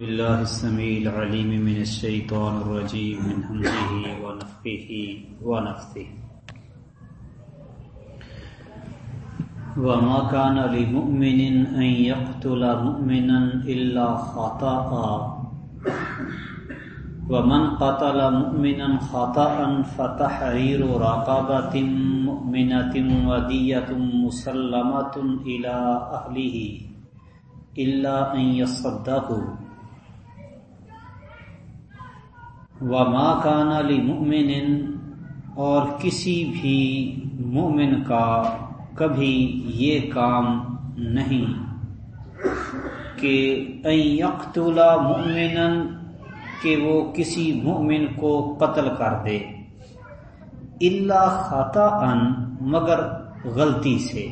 بالله السميع العليم من الشيطان الرجيم، من همزه ونفخه، ونفثه. وما كان لمؤمن أن يقتل مؤمنا إلا خطأ. ومن قتل مؤمنا خطأ فتحرير رقبة مؤمنة ودية مسلمة إلى أهله إلا أن يصدقوا. وما كان لمؤمن اور کسی بھی مومن کا کبھی یہ کام نہیں کہ یقتل مؤمنا کہ وہ کسی مومن کو قتل کر دے اللہ خطا مگر غلطی سے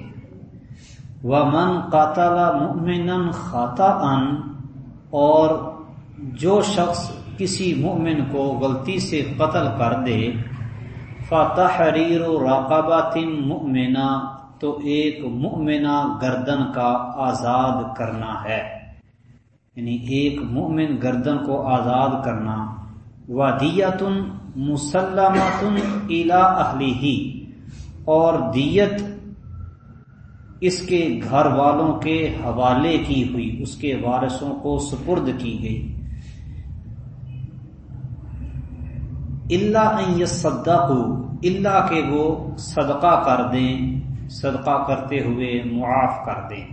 ومن قتل مؤمنا خطا اور جو شخص کسی مومن کو غلطی سے قتل کر دے فتحریر رقبات مؤمنہ تو ایک مؤمنہ گردن کا آزاد کرنا ہے۔ یعنی ایک مؤمن گردن کو آزاد کرنا۔ ودیت مسلمت الى اہلی اور دیت اس کے گھر والوں کے حوالے کی ہوئی، اس کے وارثوں کو سپرد کی گئی۔ اللہ صدق اللہ کے وہ صدقہ کر دیں، صدقہ کرتے ہوئے معاف کر دیں۔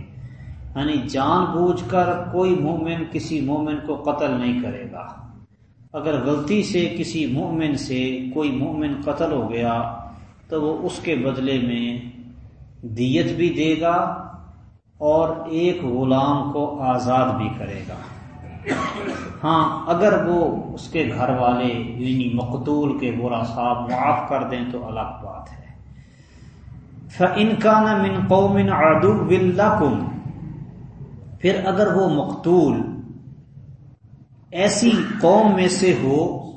یعنی جان بوجھ کر کوئی مومن کسی مومن کو قتل نہیں کرے گا۔ اگر غلطی سے کسی مومن سے کوئی مومن قتل ہو گیا، تو وہ اس کے بدلے میں دیت بھی دے گا اور ایک غلام کو آزاد بھی کرے گا۔ ہاں اگر وہ اس کے گھر والے یعنی مقتول کے برا صاحب معاف کر دیں تو الگ بات ہے۔ فَإِن كَانَ مِن قَوْمٍ عَدُوٍ لَكُمْ، پھر اگر وہ مقتول ایسی قوم میں سے ہو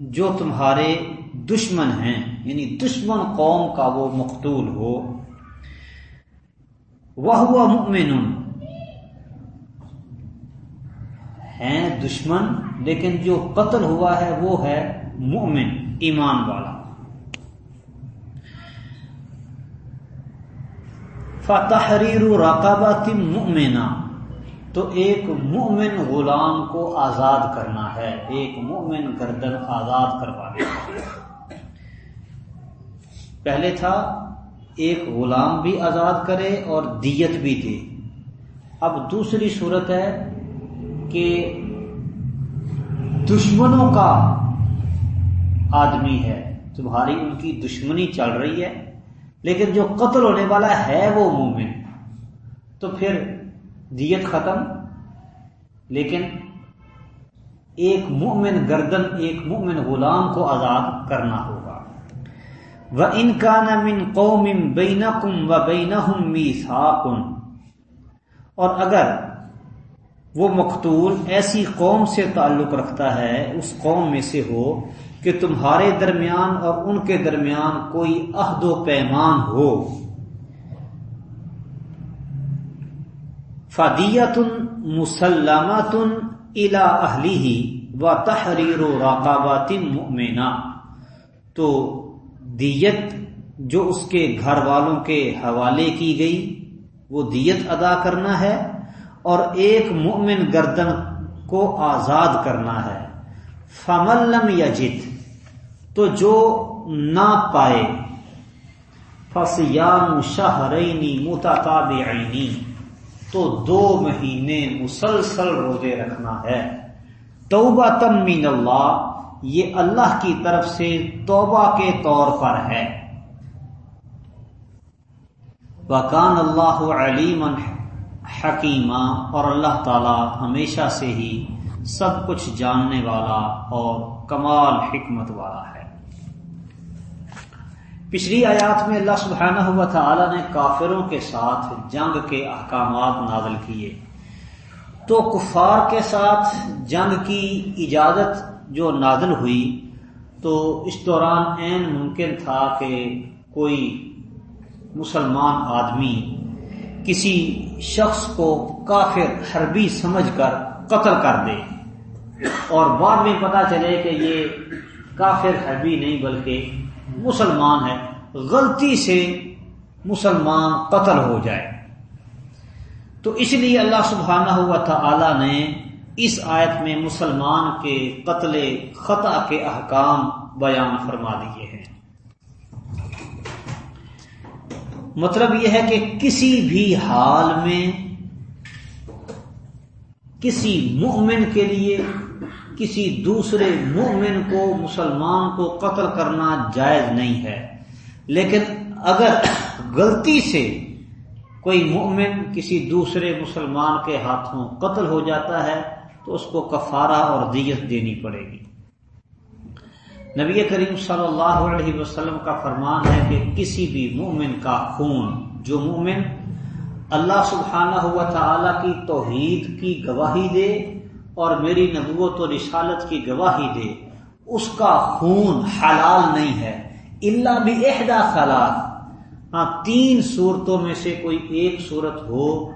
جو تمہارے دشمن ہیں یعنی دشمن قوم کا وہ مقتول ہو۔ وہ ہوا مؤمن ہیں دشمن، لیکن جو قتل ہوا ہے وہ ہے مؤمن ایمان والا۔ فتحریر رقابات مؤمنہ تو ایک مؤمن غلام کو آزاد کرنا ہے، ایک مؤمن گردن آزاد کروا پہلے تھا ایک غلام بھی آزاد کرے اور دیت بھی دے۔ اب دوسری صورت ہے کہ دشمنوں کا آدمی ہے۔ تمہاری ان کی دشمنی چل رہی ہے، لیکن جو قتل ہونے والا ہے وہ مومن۔ تو پھر دیت ختم، لیکن ایک مومن گردن، ایک مومن غلام کو آزاد کرنا ہوگا۔ وہ ان کا نمن قوم بین کم و بین اور اگر وہ مقتول ایسی قوم سے تعلق رکھتا ہے، اس قوم میں سے ہو کہ تمہارے درمیان اور ان کے درمیان کوئی عہد و پیمان ہو۔ فدیت مسلمات الا اہلی ہی و تحریر و راقابات مؤمنہ تو دیت جو اس کے گھر والوں کے حوالے کی گئی، وہ دیت ادا کرنا ہے۔ اور ایک مومن گردن کو آزاد کرنا ہے۔ فملم یا جت تو جو نہ پائے۔ فسیام شہرینی متاب تو دو مہینے مسلسل روزے رکھنا ہے۔ توبہ تمین اللہ، یہ اللہ کی طرف سے توبہ کے طور پر ہے۔ وکان اللہ علیم حکیمہ اور اللہ تعالی ہمیشہ سے ہی سب کچھ جاننے والا اور کمال حکمت والا ہے۔ پچھلی آیات میں اللہ سبحانہ و تعالی نے کافروں کے ساتھ جنگ کے احکامات نازل کیے۔ تو کفار کے ساتھ جنگ کی اجازت جو نازل ہوئی، تو اس دوران عین ممکن تھا کہ کوئی مسلمان آدمی کسی شخص کو کافر حربی سمجھ کر قتل کر دے۔ اور بعد میں پتا چلے کہ یہ کافر حربی نہیں بلکہ مسلمان ہے۔ غلطی سے مسلمان قتل ہو جائے۔ تو اس لیے اللہ سبحانہ ہوا تھا نے اس آیت میں مسلمان کے قتل خطا کے احکام بیان فرما دیے ہیں۔ مطلب یہ ہے کہ کسی بھی حال میں کسی مؤمن کے لیے کسی دوسرے مؤمن کو مسلمان کو قتل کرنا جائز نہیں ہے۔ لیکن اگر غلطی سے کوئی مؤمن کسی دوسرے مسلمان کے ہاتھوں قتل ہو جاتا ہے تو اس کو کفارہ اور دیت دینی پڑے گی۔ نبی کریم صلی اللہ علیہ وسلم کا فرمان ہے کہ کسی بھی مومن کا خون، جو مومن اللہ سبحانہ ہوا تعالی کی توحید کی گواہی دے اور میری نبوت و رسالت کی گواہی دے، اس کا خون حلال نہیں ہے۔ اللہ بھی عہدہ خلال ہاں تین صورتوں میں سے کوئی ایک صورت ہو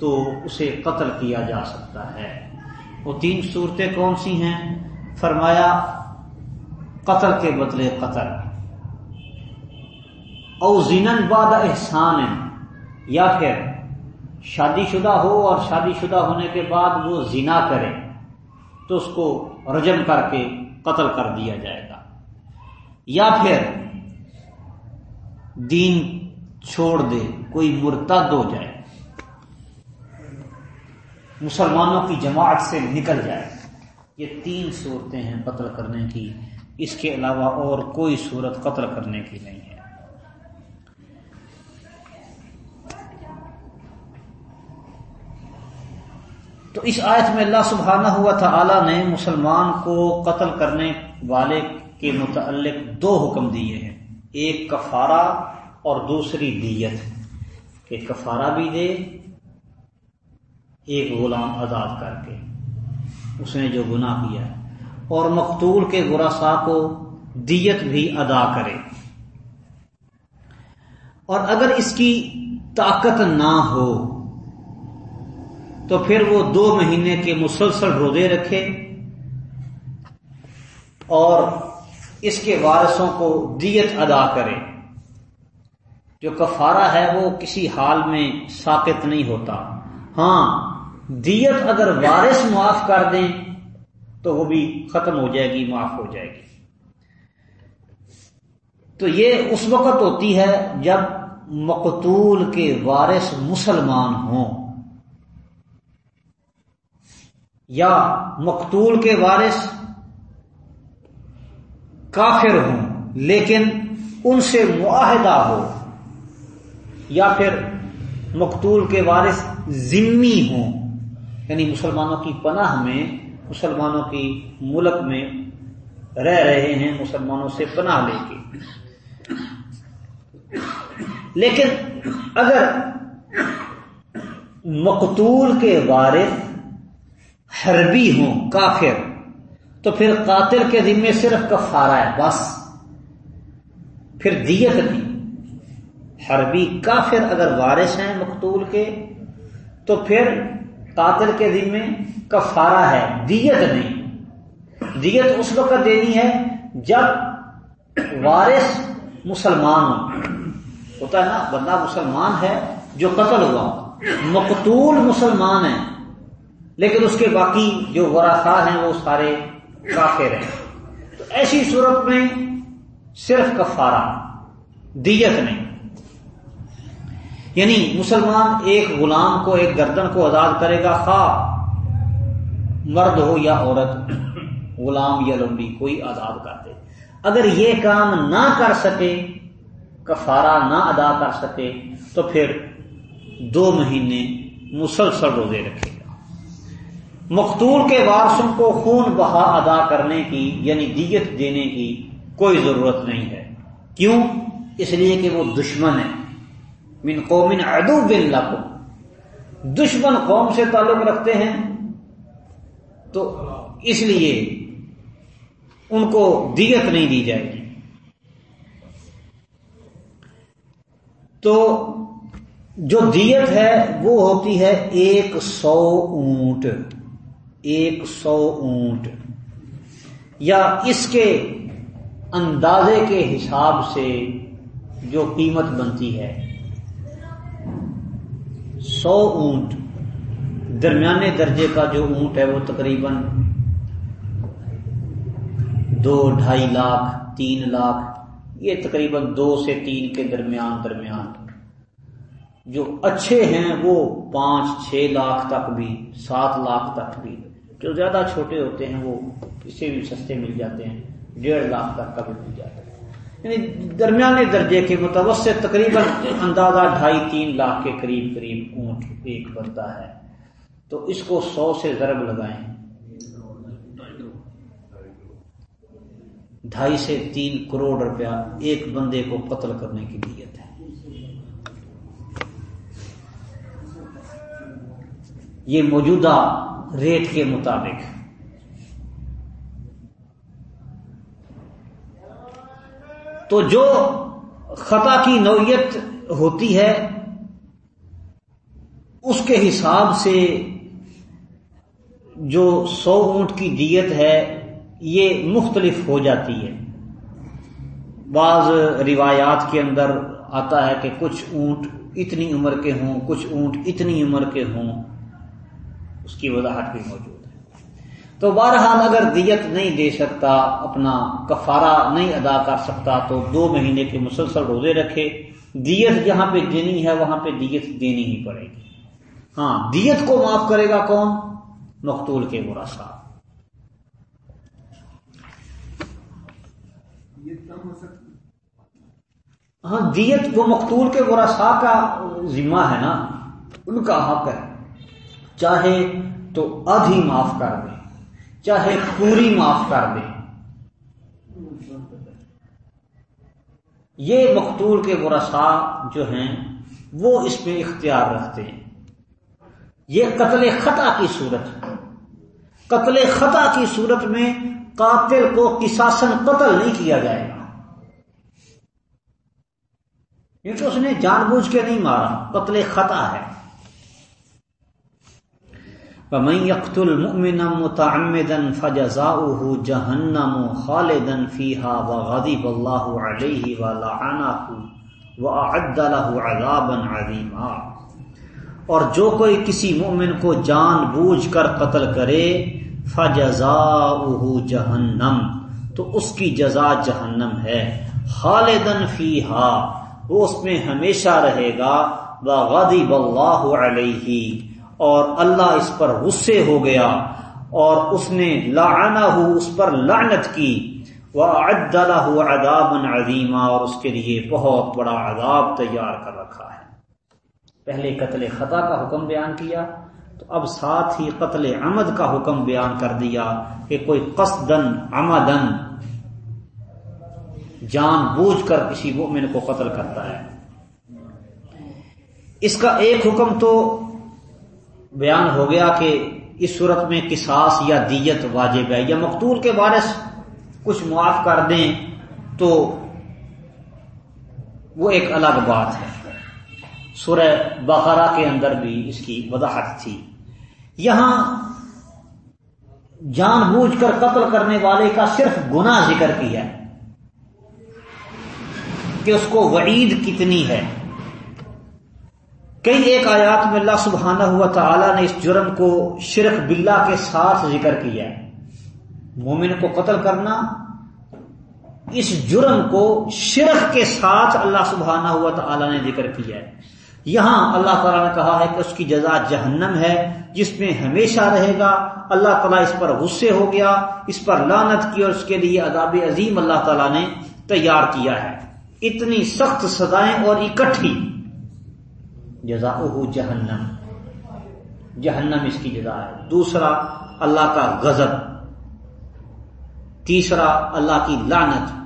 تو اسے قتل کیا جا سکتا ہے۔ وہ تین صورتیں کون سی ہیں؟ فرمایا قتل کے بدلے قتل۔ او زینن باد احسان، یا پھر شادی شدہ ہو اور شادی شدہ ہونے کے بعد وہ زنا کرے، تو اس کو رجم کر کے قتل کر دیا جائے گا۔ یا پھر دین چھوڑ دے، کوئی مرتد ہو جائے۔ مسلمانوں کی جماعت سے نکل جائے۔ یہ تین صورتیں ہیں قتل کرنے کی۔ اس کے علاوہ اور کوئی صورت قتل کرنے کی نہیں ہے۔ تو اس آیت میں اللہ سبحانہ ہوا تھا نے مسلمان کو قتل کرنے والے کے متعلق دو حکم دیے ہیں۔ ایک کفارہ اور دوسری دیت کہ کفارہ بھی دے، ایک غلام آزاد کر کے۔ اس نے جو گناہ کیا ہے اور مقتول کے گراسا کو دیت بھی ادا کرے۔ اور اگر اس کی طاقت نہ ہو، تو پھر وہ دو مہینے کے مسلسل روزے رکھے اور اس کے وارثوں کو دیت ادا کرے۔ جو کفارہ ہے وہ کسی حال میں ثابت نہیں ہوتا۔ ہاں دیت اگر وارث معاف کر دیں تو وہ بھی ختم ہو جائے گی، معاف ہو جائے گی۔ تو یہ اس وقت ہوتی ہے جب مقتول کے وارث مسلمان ہوں۔ یا مقتول کے وارث کافر ہوں، لیکن ان سے معاہدہ ہو۔ یا پھر مقتول کے وارث ذمی ہوں۔ یعنی مسلمانوں کی پناہ میں مسلمانوں کی ملک میں رہ رہے ہیں، مسلمانوں سے پناہ لے کے۔ لیکن اگر مقتول کے وارث حربی ہوں، کافر، تو پھر قاتل کے ذمے صرف کفارہ ہے، بس۔ پھر دیت نہیں۔ حربی کافر اگر وارث ہیں مقتول کے، تو پھر قاتل کے ذمے کفارہ ہے، دیت نہیں۔ دیت اس وقت دینی ہے جب وارث مسلمان ہوتا ہے نا، بندہ مسلمان ہے جو قتل ہوا، مقتول مسلمان ہے، لیکن اس کے باقی جو وراثا ہیں وہ سارے کافر ہیں۔ تو ایسی صورت میں صرف کفارہ، دیت نہیں۔ یعنی مسلمان ایک غلام کو، ایک گردن کو آزاد کرے گا خواہ مرد ہو یا عورت، غلام یا لمبی، کوئی آزاد کر دے۔ اگر یہ کام نہ کر سکے، کفارہ نہ ادا کر سکے، تو پھر دو مہینے مسلسل روزے رکھے گا۔ مقتول کے وارثوں کو خون بہا ادا کرنے کی یعنی دیت دینے کی کوئی ضرورت نہیں ہے۔ کیوں؟ اس لیے کہ وہ دشمن ہے من قومن ادو بن لکم۔ دشمن قوم سے تعلق رکھتے ہیں۔ تو اس لیے ان کو دیت نہیں دی جائے گی۔ تو جو دیت ہے، وہ ہوتی ہے ایک سو اونٹ۔ ایک سو اونٹ۔ یا اس کے اندازے کے حساب سے جو قیمت بنتی ہے۔ سو اونٹ درمیانے درجے کا جو اونٹ ہے وہ تقریباً دو ڈھائی لاکھ، تین لاکھ، یہ تقریباً دو سے تین کے درمیان درمیان جو اچھے ہیں وہ پانچ، چھ لاکھ تک بھی، سات لاکھ تک بھی۔ جو زیادہ چھوٹے ہوتے ہیں وہ اسے بھی سستے مل جاتے ہیں، ڈیڑھ لاکھ تک کا بھی مل جاتا ہے۔ یعنی درمیانے درجے کے متوسط تقریباً اندازہ ڈھائی تین لاکھ کے قریب قریب اونٹ ایک بنتا ہے۔ تو اس کو سو سے ضرب لگائیں۔ ڈھائی سے تین کروڑ روپیہ ایک بندے کو قتل کرنے کی نیت ہے۔ یہ موجودہ ریٹ کے مطابق۔ تو جو خطا کی نوعیت ہوتی ہے، اس کے حساب سے جو سو اونٹ کی دیت ہے، یہ مختلف ہو جاتی ہے۔ بعض روایات کے اندر آتا ہے کہ کچھ اونٹ اتنی عمر کے ہوں، کچھ اونٹ اتنی عمر کے ہوں۔ اس کی وضاحت بھی موجود تو بہرحال اگر دیت نہیں دے سکتا اپنا کفارہ نہیں ادا کر سکتا تو دو مہینے کے مسلسل روزے رکھے۔ دیت جہاں پہ دینی ہے وہاں پہ دیت دینی ہی پڑے گی۔ ہاں دیت کو معاف کرے گا کون؟ مقتول کے مراسا ہاں دیت وہ مقتول کے ورثا کا ذمہ ہے نا۔ ان کا حق ہے۔ چاہے تو ادھی معاف کر دیں چاہے پوری معاف کر دیں یہ مقتول کے ورثا جو ہیں، وہ اس میں اختیار رکھتے ہیں۔ یہ قتل خطا کی صورت۔ قتل خطا کی صورت میں قاتل کو کساسن قتل نہیں کیا جائے گا۔ کیونکہ اس نے جان بوجھ کے نہیں مارا، قتل خطا ہے۔ فمن يقتل مؤمنا متعمدا فجزاؤه جهنم خالدا فيها وغضب الله عليه ولعنه واعد له عذابا عظيما اور جو کوئی کسی مومن کو جان بوجھ کر قتل کرے، فجزاؤه جہنم۔ تو اس کی جزا جہنم ہے۔ خالدن فيها وہ اس میں ہمیشہ رہے گا۔ وغضب الله علیہ۔ اور اللہ اس پر غصے ہو گیا اور اس نے لعنہ اس پر لعنت کی۔ وہ عذاب عظیمہ اور اس کے لیے بہت بڑا عذاب تیار کر رکھا ہے۔ پہلے قتل خطا کا حکم بیان کیا، تو اب ساتھ ہی قتل عمد کا حکم بیان کر دیا کہ کوئی قصدن عمدن جان بوجھ کر کسی مومن کو قتل کرتا ہے۔ اس کا ایک حکم تو بیان ہو گیا کہ اس صورت میں کساس یا دیت واجب ہے یا مقتول کے بارش کچھ معاف کر دیں تو وہ ایک الگ بات ہے۔ سورہ بقرہ کے اندر بھی اس کی وضاحت تھی۔ یہاں جان بوجھ کر قتل کرنے والے کا صرف گنا ذکر کیا ہے کہ اس کو وعید کتنی ہے۔ کئی ایک آیات میں اللہ سبحانہ ہوا تعالیٰ نے اس جرم کو شرک باللہ کے ساتھ ذکر کیا ہے۔ مومن کو قتل کرنا، اس جرم کو شرک کے ساتھ اللہ سبحانہ ہوا تعالیٰ نے ذکر کیا ہے۔ یہاں اللہ تعالیٰ نے کہا ہے کہ اس کی جزا جہنم ہے، جس میں ہمیشہ رہے گا۔ اللہ تعالیٰ اس پر غصے ہو گیا، اس پر لانت کی اور اس کے لیے عذاب عظیم اللہ تعالیٰ نے تیار کیا ہے۔ اتنی سخت سزائیں اور اکٹھی جزا جہنم۔ جہنم اس کی جزا ہے۔ دوسرا، اللہ کا غضب۔ تیسرا، اللہ کی لانت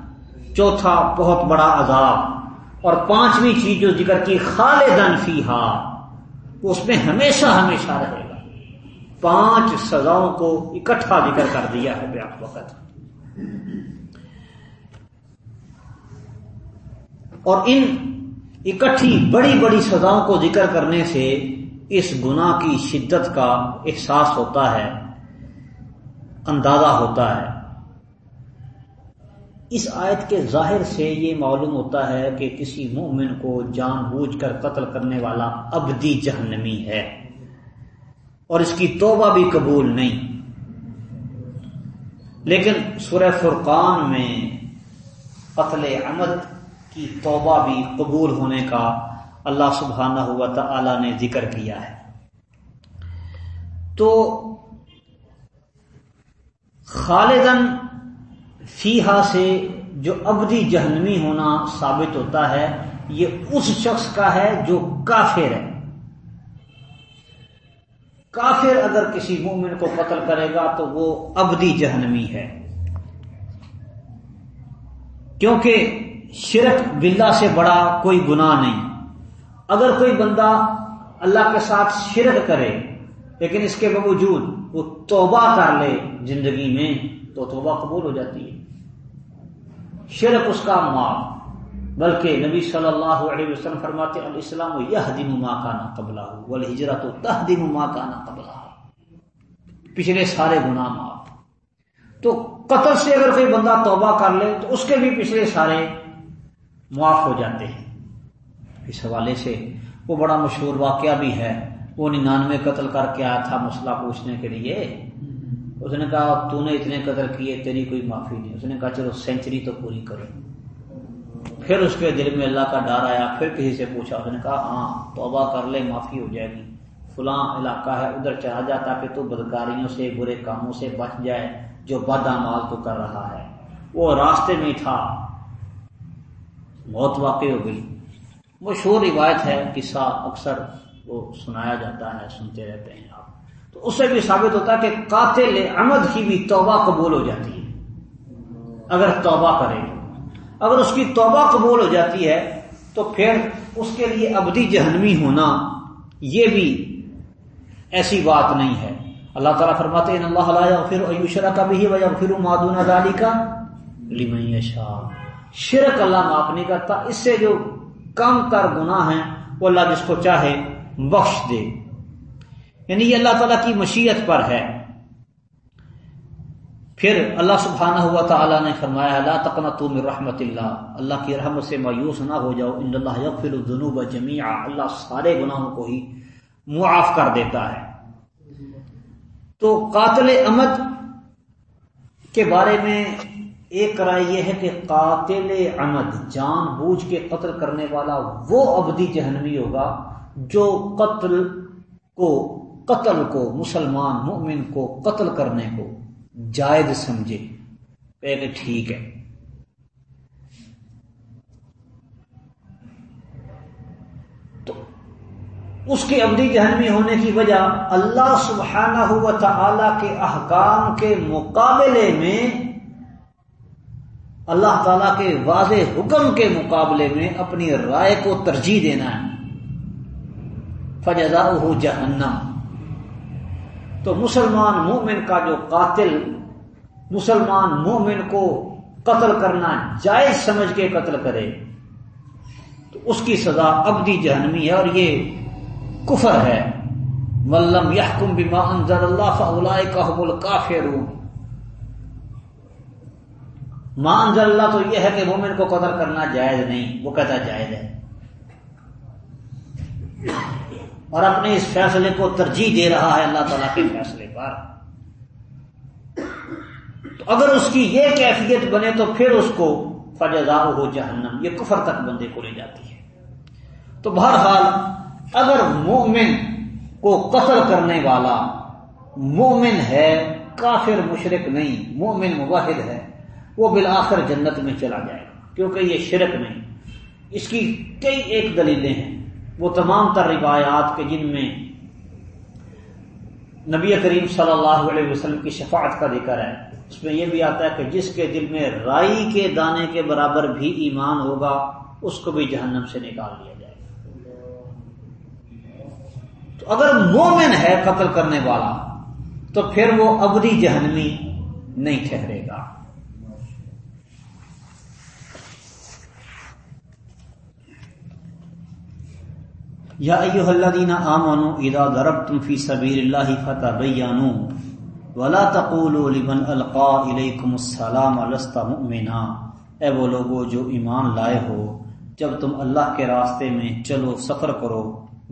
چوتھا، بہت بڑا عذاب۔ اور پانچویں چیز جو ذکر کی خالدن فیہا۔ وہ اس میں ہمیشہ ہمیشہ رہے گا۔ پانچ سزاؤں کو اکٹھا ذکر کر دیا ہے بے وقت۔ اور ان اکٹھی بڑی بڑی سزاؤں کو ذکر کرنے سے اس گناہ کی شدت کا احساس ہوتا ہے، اندازہ ہوتا ہے۔ اس آیت کے ظاہر سے یہ معلوم ہوتا ہے کہ کسی مومن کو جان بوجھ کر قتل کرنے والا ابدی جہنمی ہے اور اس کی توبہ بھی قبول نہیں۔ لیکن سورہ فرقان میں قتل عمد کی توبہ بھی قبول ہونے کا اللہ سبحانہ ہوا تعالی نے ذکر کیا ہے۔ تو خالدن فیحا سے جو ابدی جہنمی ہونا ثابت ہوتا ہے، یہ اس شخص کا ہے جو کافر ہے۔ کافر اگر کسی مومن کو قتل کرے گا تو وہ ابدی جہنمی ہے۔ کیونکہ شرک بلا سے بڑا کوئی گناہ نہیں۔ اگر کوئی بندہ اللہ کے ساتھ شرک کرے، لیکن اس کے باوجود وہ توبہ کر لے زندگی میں، تو توبہ قبول ہو جاتی ہے۔ شرک اس کا معاف بلکہ نبی صلی اللہ علیہ وسلم فرماتے الاسلام یہ دم ماں کا نا قبلہ ہو ہجرت و تہ دم ماں کا نا قبلہ۔ پچھلے سارے گناہ معاف۔ تو قتل سے اگر کوئی بندہ توبہ کر لے، تو اس کے بھی پچھلے سارے معاف ہو جاتے ہیں۔ اس حوالے سے وہ بڑا مشہور واقعہ بھی ہے۔ وہ ننانوے قتل کر کے آیا تھا مسئلہ پوچھنے کے لیے۔ اس نے کہا تو نے اتنے قدر کیے، تیری کوئی معافی نہیں۔ اس نے کہا، چلو سینچری تو پوری کرو۔ پھر اس کے دل میں اللہ کا ڈر آیا، پھر کسی سے پوچھا۔ اس نے کہا ہاں توبہ کر لے، معافی ہو جائے گی۔ فلاں علاقہ ہے، ادھر چلا جا تاکہ تو بدکاریوں سے، برے کاموں سے بچ جائے، جو بد امال تو کر رہا ہے۔ وہ راستے میں تھا۔ بہت واقع ہو گئی۔ مشہور روایت ہے، قصہ اکثر وہ سنایا جاتا ہے، سنتے رہتے ہیں آپ۔ تو اس سے بھی ثابت ہوتا ہے کہ قاتل عمد کی بھی توبہ قبول ہو جاتی ہے۔ اگر توبہ کرے، اگر اس کی توبہ قبول ہو جاتی ہے، تو پھر اس کے لیے ابدی جہنمی ہونا یہ بھی ایسی بات نہیں ہے۔ اللہ تعالیٰ فرماتے ہیں اللہ پھر ایوشرا کا بھی وجہ پھر مادون ادالی کا لمن شاہ شرک اللہ معاف نہیں کرتا، اس سے جو کم تر گناہ ہیں، وہ اللہ جس کو چاہے بخش دے۔ یعنی یہ اللہ تعالیٰ کی مشیت پر ہے۔ پھر اللہ سبحانہ ہوا تعالیٰ نے فرمایا اللہ تقنا تم رحمت اللہ۔ اللہ کی رحمت سے مایوس نہ ہو جاؤ، ان اللہ یغفر الذنوب جميعا اللہ سارے گناہوں کو ہی معاف کر دیتا ہے۔ تو قاتل امد کے بارے میں ایک رائے یہ ہے کہ قاتل امد جان بوجھ کے قتل کرنے والا وہ ابدی جہنوی ہوگا جو قتل کو قتل کو، مسلمان مومن کو قتل کرنے کو جائز سمجھے۔ کہ ٹھیک ہے۔ تو اس کے ابدی جہنمی ہونے کی وجہ اللہ سبحانہ ہوا تعالی کے احکام کے مقابلے میں اللہ تعالی کے واضح حکم کے مقابلے میں اپنی رائے کو ترجیح دینا ہے۔ فجزا ہو جہنم تو مسلمان مومن کا جو قاتل، مسلمان مومن کو قتل کرنا جائز سمجھ کے قتل کرے، تو اس کی سزا ابدی جہنمی ہے اور یہ کفر ہے۔ ملم یحکم بما انزل اللہ فاولائے کا کافر ماں انزل اللہ تو یہ ہے کہ مومن کو قتل کرنا جائز نہیں، وہ کہتا جائز ہے۔ اور اپنے اس فیصلے کو ترجیح دے رہا ہے اللہ تعالیٰ کے فیصلے پر۔ تو اگر اس کی یہ کیفیت بنے تو پھر اس کو فجزا ہو جہنم، یہ کفر تک بندے کو لے جاتی ہے۔ تو بہرحال اگر مومن کو قتل کرنے والا مومن ہے، کافر مشرق نہیں، مومن مواحد ہے۔ وہ بالآخر جنت میں چلا جائے گا، کیونکہ یہ شرک نہیں۔ اس کی کئی ایک دلیلیں ہیں۔ وہ تمام تر روایات کے جن میں نبی کریم صلی اللہ علیہ وسلم کی شفاعت کا ذکر ہے، اس میں یہ بھی آتا ہے کہ جس کے دل میں رائی کے دانے کے برابر بھی ایمان ہوگا، اس کو بھی جہنم سے نکال لیا جائے گا۔ تو اگر مومن ہے قتل کرنے والا، تو پھر وہ ابدی جہنمی نہیں ٹھہرے گا۔ یا ایوہ الذین آمنوا اذا ضربتم فی سبیل اللہ فتبینوا ولا تقول لمن القا علیکم السلام لست مؤمنا اے وہ لوگو جو ایمان لائے ہو، جب تم اللہ کے راستے میں چلو سفر کرو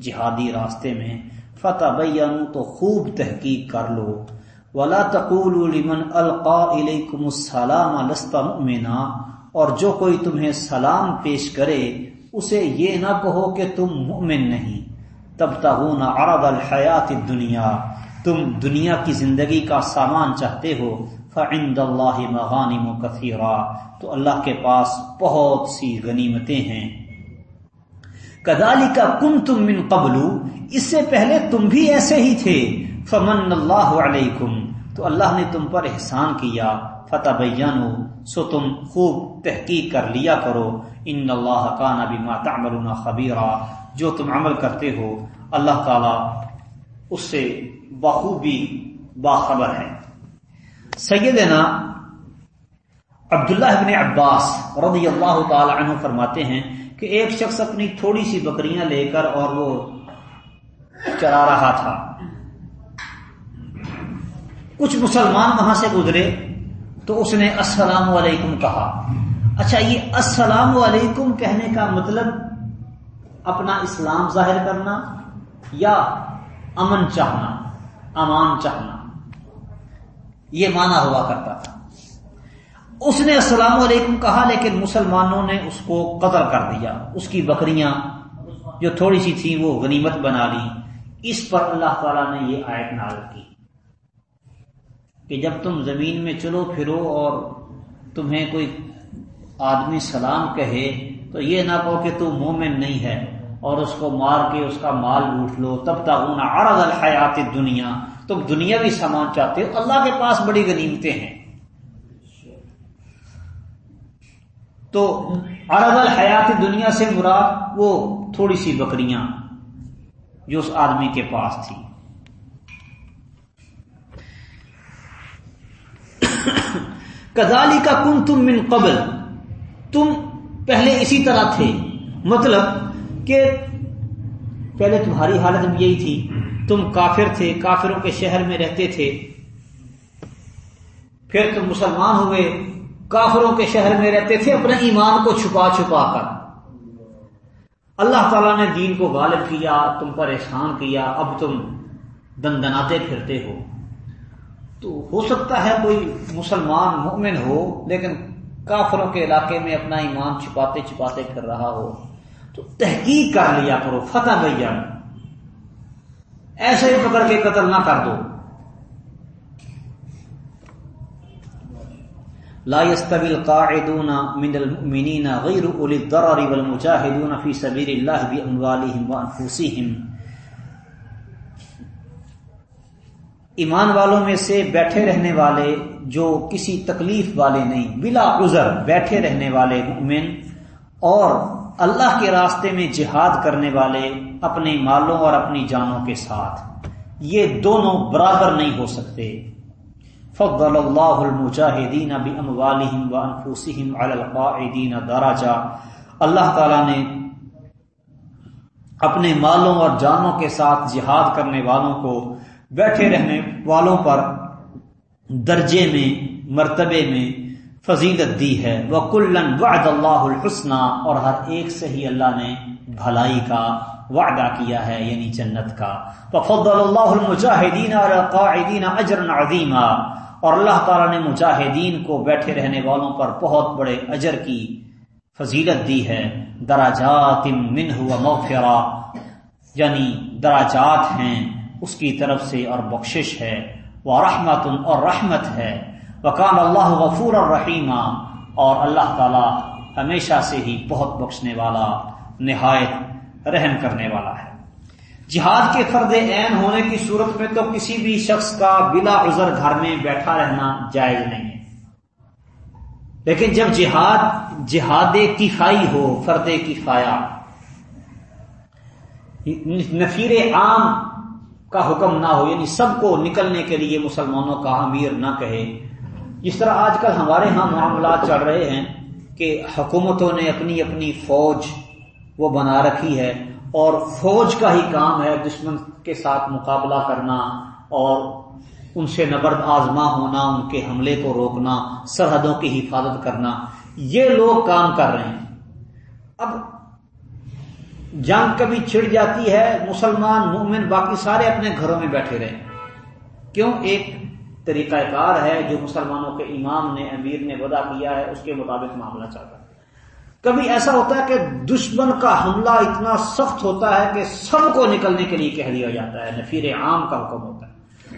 جہادی راستے میں فتح تو خوب تحقیق کر لو۔ ولا تقول لمن القا علیکم السلام لست مؤمنا اور جو کوئی تمہیں سلام پیش کرے اسے یہ نہ کہو کہ تم مؤمن نہیں۔ تب تغون عرض الحیات دنیا تم دنیا کی زندگی کا سامان چاہتے ہو۔ فعند اللہ مغانم کثیرا۔ تو اللہ کے پاس بہت سی غنیمتیں ہیں۔ کدالی کا کن تم من قبل۔ اس سے پہلے تم بھی ایسے ہی تھے۔ فمن اللہ علیکم۔ تو اللہ نے تم پر احسان کیا۔ فتح بینو سو تم خوب تحقیق کر لیا کرو۔ ان اللہ کا نبی ماتا خبیرہ جو تم عمل کرتے ہو، اللہ تعالی اس سے بخوبی باخبر ہے سیدنا عبداللہ ابن عباس رضی اللہ تعالی عنہ فرماتے ہیں کہ ایک شخص اپنی تھوڑی سی بکریاں لے کر اور وہ چرا رہا تھا۔ کچھ مسلمان وہاں سے گزرے۔ تو اس نے السلام علیکم کہا۔ اچھا یہ السلام علیکم کہنے کا مطلب اپنا اسلام ظاہر کرنا یا امن چاہنا، امان چاہنا؟ یہ مانا ہوا کرتا تھا۔ اس نے السلام علیکم کہا، لیکن مسلمانوں نے اس کو قتل کر دیا۔ اس کی بکریاں جو تھوڑی سی تھی وہ غنیمت بنا لی اس پر اللہ تعالی نے یہ آیت نال کی۔ کہ جب تم زمین میں چلو پھرو اور تمہیں کوئی آدمی سلام کہے تو یہ نہ کہو کہ تو مومن نہیں ہے اور اس کو مار کے اس کا مال لوٹ لو۔ تب تک عرض الحیات دنیا تم دنیا بھی سامان چاہتے ہو۔ اللہ کے پاس بڑی غنیمتیں ہیں۔ تو عرض الحیات دنیا سے مراد وہ تھوڑی سی بکریاں جو اس آدمی کے پاس تھی کزالی کا کن تم من قبل۔ تم پہلے اسی طرح تھے۔ مطلب کہ پہلے تمہاری حالت یہی تھی، تم کافر تھے، کافروں کے شہر میں رہتے تھے۔ پھر تم مسلمان ہوئے، کافروں کے شہر میں رہتے تھے، اپنے ایمان کو چھپا چھپا کر۔ اللہ تعالیٰ نے دین کو غالب کیا، تم پر احسان کیا، اب تم دن دناتے پھرتے ہو۔ تو ہو سکتا ہے کوئی مسلمان مومن ہو، لیکن کافروں کے علاقے میں اپنا ایمان چھپاتے چھپاتے پھر رہا ہو۔ تو تحقیق کر لیا کرو، فتح بھیا ایسے ہی پکڑ کے قتل نہ کر دو۔ لا يستوي القاعدون من المؤمنين غير اولي الضرر والمجاهدون في سبيل الله باموالهم وانفسهم ایمان والوں میں سے بیٹھے رہنے والے جو کسی تکلیف والے نہیں، بلا عذر بیٹھے رہنے والے مومن اور اللہ کے راستے میں جہاد کرنے والے اپنے مالوں اور اپنی جانوں کے ساتھ۔ یہ دونوں برابر نہیں ہو سکتے۔ فضل اللہ المجاہدین باموالہم وانفسہم علی القاعدین دراجہ۔ اللہ تعالی نے اپنے مالوں اور جانوں کے ساتھ جہاد کرنے والوں کو بیٹھے رہنے والوں پر درجے میں، مرتبے میں فضیلت دی ہے۔ وہ کلن وعد اللہ الحسنہ اور ہر ایک سے ہی اللہ نے بھلائی کا وعدہ کیا ہے یعنی جنت کا۔ فضل اللہ المجاہدین قاعدین اجر عظیما اور اللہ تعالیٰ نے مجاہدین کو بیٹھے رہنے والوں پر بہت بڑے اجر کی فضیلت دی ہے۔ دراجات منہ و موفرا یعنی دراجات ہیں۔ اس کی طرف سے اور بخشش ہے وہ رحمت اور رحمت ہے۔ وکان اللہ غفور الرحیمہ اور اللہ تعالی ہمیشہ سے ہی بہت بخشنے والا، نہایت رحم کرنے والا ہے۔ جہاد کے فرد عین ہونے کی صورت میں تو کسی بھی شخص کا بلا عذر گھر میں بیٹھا رہنا جائز نہیں۔ ہے لیکن جب جہاد جہاد کفائی ہو، فرد کفایا نفیر عام کا حکم نہ ہو یعنی سب کو نکلنے کے لیے مسلمانوں کا امیر نہ کہے۔ جس طرح آج کل ہمارے ہاں معاملات چل رہے ہیں کہ حکومتوں نے اپنی اپنی فوج وہ بنا رکھی ہے اور فوج کا ہی کام ہے دشمن کے ساتھ مقابلہ کرنا اور ان سے نبرد آزما ہونا، ان کے حملے کو روکنا، سرحدوں کی حفاظت کرنا۔ یہ لوگ کام کر رہے ہیں۔ اب جنگ کبھی چھڑ جاتی ہے، مسلمان، مومن باقی سارے اپنے گھروں میں بیٹھے رہے کیوں؟ ایک طریقہ کار ہے جو مسلمانوں کے امام نے، امیر نے ودا کیا ہے، اس کے مطابق معاملہ چلتا ہے۔ کبھی ایسا ہوتا ہے کہ دشمن کا حملہ اتنا سخت ہوتا ہے کہ سب کو نکلنے کے لیے کہہ دیا جاتا ہے، نفیر عام کا حکم ہوتا ہے۔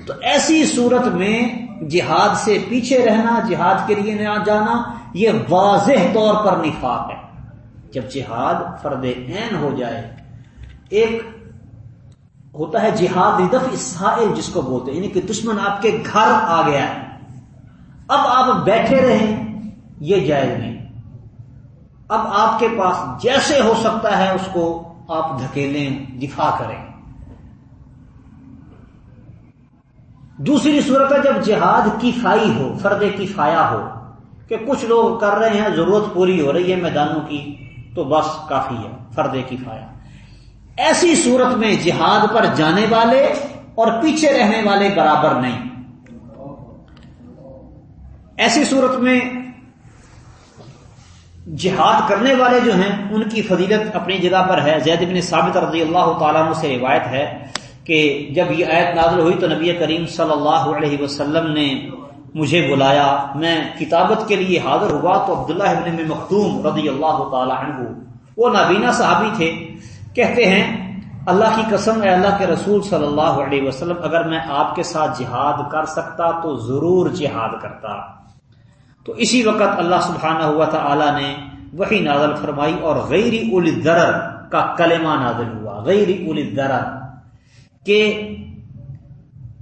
تو ایسی صورت میں جہاد سے پیچھے رہنا، جہاد کے لیے نہ جانا، یہ واضح طور پر نفاق ہے۔ جب جہاد فرد عین ہو جائے، ایک ہوتا ہے جہاد دف اسائل جس کو بولتے یعنی کہ دشمن آپ کے گھر آ گیا ہے۔ اب آپ بیٹھے رہیں، یہ جائز نہیں۔ اب آپ کے پاس جیسے ہو سکتا ہے، اس کو آپ دھکیلیں، دفاع کریں۔ دوسری صورت ہے جب جہاد کی فائی ہو، فرد کی فایا ہو، کہ کچھ لوگ کر رہے ہیں، ضرورت پوری ہو رہی ہے میدانوں کی۔ تو بس کافی ہے فرد کی ایسی صورت میں جہاد پر جانے والے اور پیچھے رہنے والے برابر نہیں۔ ایسی صورت میں جہاد کرنے والے جو ہیں، ان کی فضیلت اپنی جگہ پر ہے۔ زید بن ثابت رضی اللہ تعالیٰ عنہ سے روایت ہے کہ جب یہ آیت نازل ہوئی تو نبی کریم صلی اللہ علیہ وسلم نے مجھے بلایا، میں کتابت کے لیے حاضر ہوا تو عبداللہ ابن مختوم رضی اللہ تعالیٰ عنہ، وہ نابینا صحابی تھے، کہتے ہیں، اللہ کی قسم ہے اللہ کے رسول صلی اللہ علیہ وسلم، اگر میں آپ کے ساتھ جہاد کر سکتا تو ضرور جہاد کرتا۔ تو اسی وقت اللہ سبحانہ ہوا تھا نے وہی نازل فرمائی اور غیر الدرر کا کلمہ نازل ہوا۔ غیر الدرر کہ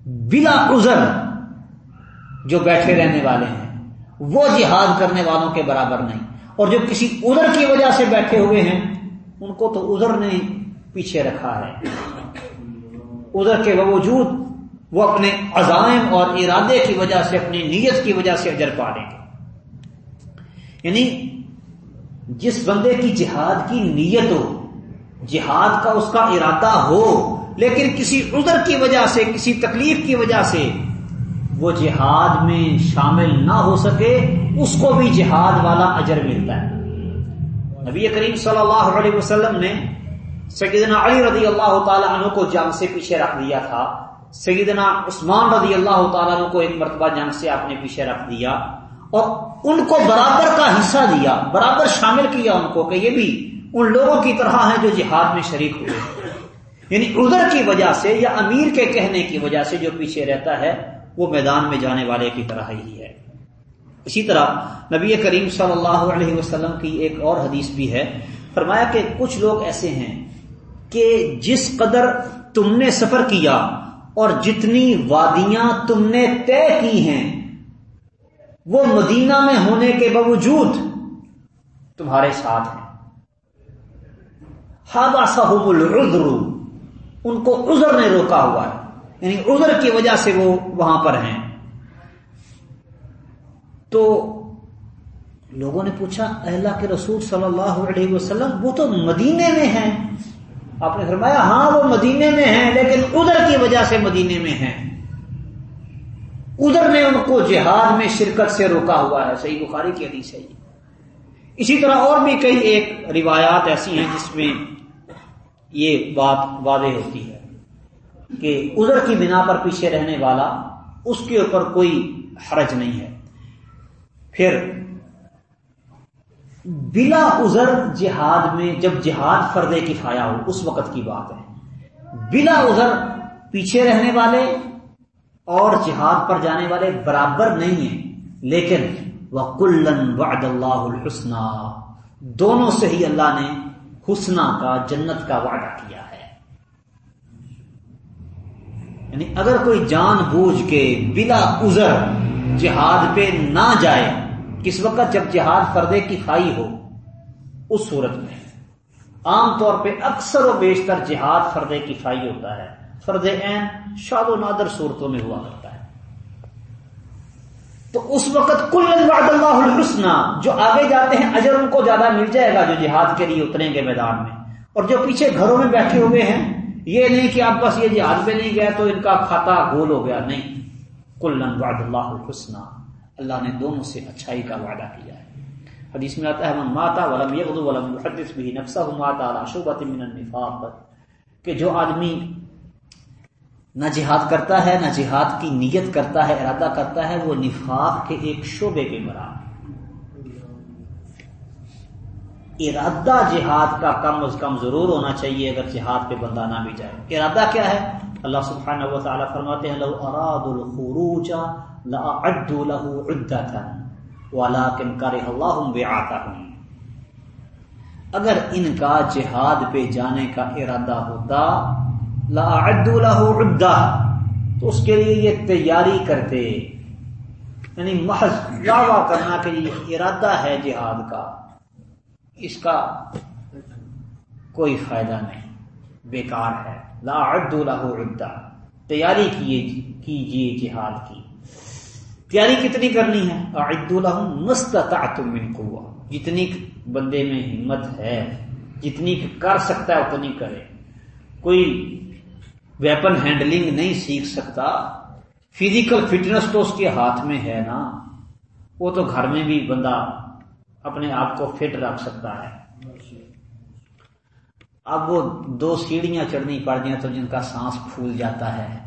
بلا عذر جو بیٹھے رہنے والے ہیں، وہ جہاد کرنے والوں کے برابر نہیں۔ اور جو کسی ادھر کی وجہ سے بیٹھے ہوئے ہیں، ان کو تو ادھر نے پیچھے رکھا ہے۔ ادھر کے باوجود وہ اپنے عزائم اور ارادے کی وجہ سے، اپنی نیت کی وجہ سے اجر پا لیں گے۔ یعنی جس بندے کی جہاد کی نیت ہو، جہاد کا اس کا ارادہ ہو، لیکن کسی عذر کی وجہ سے، کسی تکلیف کی وجہ سے وہ جہاد میں شامل نہ ہو سکے، اس کو بھی جہاد والا اجر ملتا ہے۔ نبی کریم صلی اللہ علیہ وسلم نے سیدنا علی رضی اللہ تعالیٰ عنہ کو جنگ سے پیچھے رکھ دیا تھا۔ سیدنا عثمان رضی اللہ تعالیٰ عنہ کو ایک مرتبہ جنگ سے آپ نے پیچھے رکھ دیا اور ان کو برابر کا حصہ دیا، برابر شامل کیا ان کو کہ یہ بھی ان لوگوں کی طرح ہیں جو جہاد میں شریک ہوئے۔ یعنی ادھر کی وجہ سے یا امیر کے کہنے کی وجہ سے جو پیچھے رہتا ہے وہ میدان میں جانے والے کی طرح ہی ہے۔ اسی طرح نبی کریم صلی اللہ علیہ وسلم کی ایک اور حدیث بھی ہے۔ فرمایا کہ کچھ لوگ ایسے ہیں کہ جس قدر تم نے سفر کیا اور جتنی وادیاں تم نے طے کی ہیں، وہ مدینہ میں ہونے کے باوجود تمہارے ساتھ ہیں۔ ہابا صاحب العذر، ان کو عذر نے روکا ہوا ہے۔ یعنی عذر کی وجہ سے وہ وہاں پر ہیں۔ تو لوگوں نے پوچھا اللہ کے رسول صلی اللہ علیہ وسلم، وہ تو مدینے میں ہیں۔ آپ نے فرمایا ہاں وہ مدینے میں ہیں، لیکن ادھر کی وجہ سے مدینے میں ہیں۔ ادھر نے ان کو جہاد میں شرکت سے روکا ہوا ہے۔ صحیح بخاری کی حدیث ہے اسی طرح اور بھی کئی ایک روایات ایسی ہیں جس میں یہ بات واضح ہوتی ہے۔ کہ ادھر کی بنا پر پیچھے رہنے والا اس کے اوپر کوئی حرج نہیں ہے۔ پھر بلا ازر جہاد میں جب جہاد فردے کی ہو، اس وقت کی بات ہے۔ بلا ازر پیچھے رہنے والے اور جہاد پر جانے والے برابر نہیں ہیں، لیکن وہ کلن وعد اللہ الحسنہ دونوں سے ہی اللہ نے حسنہ کا، جنت کا وعدہ کیا ہے یعنی اگر کوئی جان بوجھ کے بلا ازر جہاد پہ نہ جائے، کس وقت جب جہاد فردے کی کھائی ہو؟ اس صورت میں۔ عام طور پہ اکثر و بیشتر جہاد فردے کی کھائی ہوتا ہے۔ فرد عین شاد و نادر صورتوں میں ہوا کرتا ہے۔ تو اس وقت کل اللہ الحسنہ، جو آگے جاتے ہیں، اجر ان کو زیادہ مل جائے گا جو جہاد کے لیے اتریں گے میدان میں۔ اور جو پیچھے گھروں میں بیٹھے ہوئے ہیں یہ نہیں کہ آپ بس یہ جہاد پہ نہیں گیا تو ان کا کھاتا گول ہو گیا، نہیں۔ کلن وعد اللہ الحسنہ اللہ نے دونوں سے اچھائی کا وعدہ کیا ہے۔ حدیث میں آتا ہے، من ماتا ولم یغدو ولم یحدث به نفسه ماتا على شعبۃ من النفاق. کہ جو آدمی نہ جہاد کرتا ہے، نہ جہاد کی نیت کرتا ہے، ارادہ کرتا ہے، وہ نفاق کے ایک شعبے کے برابر۔ ارادہ جہاد کا کم از کم ضرور ہونا چاہیے اگر جہاد پہ بندہ نہ بھی جائے۔ ارادہ کیا ہے؟ اللہ سبحانہ و تعالی فرماتے ہیں، لو اراد الخروج له عدتا ولكن كره الله اگر ان کا جہاد پہ جانے کا ارادہ ہوتا لاعدوا له عدہ تو اس کے لیے یہ تیاری کرتے۔ یعنی محض دعویٰ کرنا کہ یہ ارادہ ہے جہاد کا۔ اس کا کوئی فائدہ نہیں۔ بیکار ہے۔ لا عدو له عدہ۔ تیاری جی- کیجیے جہاد کی۔ تیاری کتنی کرنی ہے؟ اعد لهم مستطعتم من قوه جتنی بندے میں ہمت ہے، جتنی کر سکتا ہے، اتنی کرے۔ کوئی ویپن ہینڈلنگ نہیں سیکھ سکتا۔ فزیکل فٹنس تو اس کے ہاتھ میں ہے نا۔ وہ تو گھر میں بھی بندہ اپنے آپ کو فٹ رکھ سکتا ہے۔ اب وہ دو سیڑھیاں چڑھنی پڑ گیا تو جن کا سانس پھول جاتا ہے،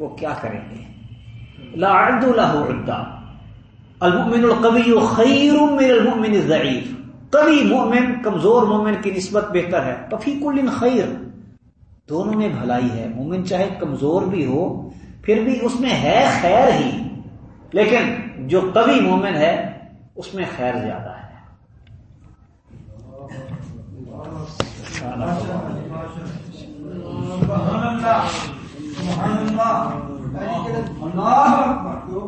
وہ کیا کریں گے؟ لا عد المؤمن القوی خیر من المؤمن الضعیف قوی مومن کمزور مومن کی نسبت بہتر ہے۔ ففی کل خیر دونوں میں بھلائی ہے۔ مومن چاہے کمزور بھی ہو، پھر بھی اس میں ہے خیر ہی۔ لیکن جو قوی مومن ہے اس میں خیر زیادہ ہے۔ اللہ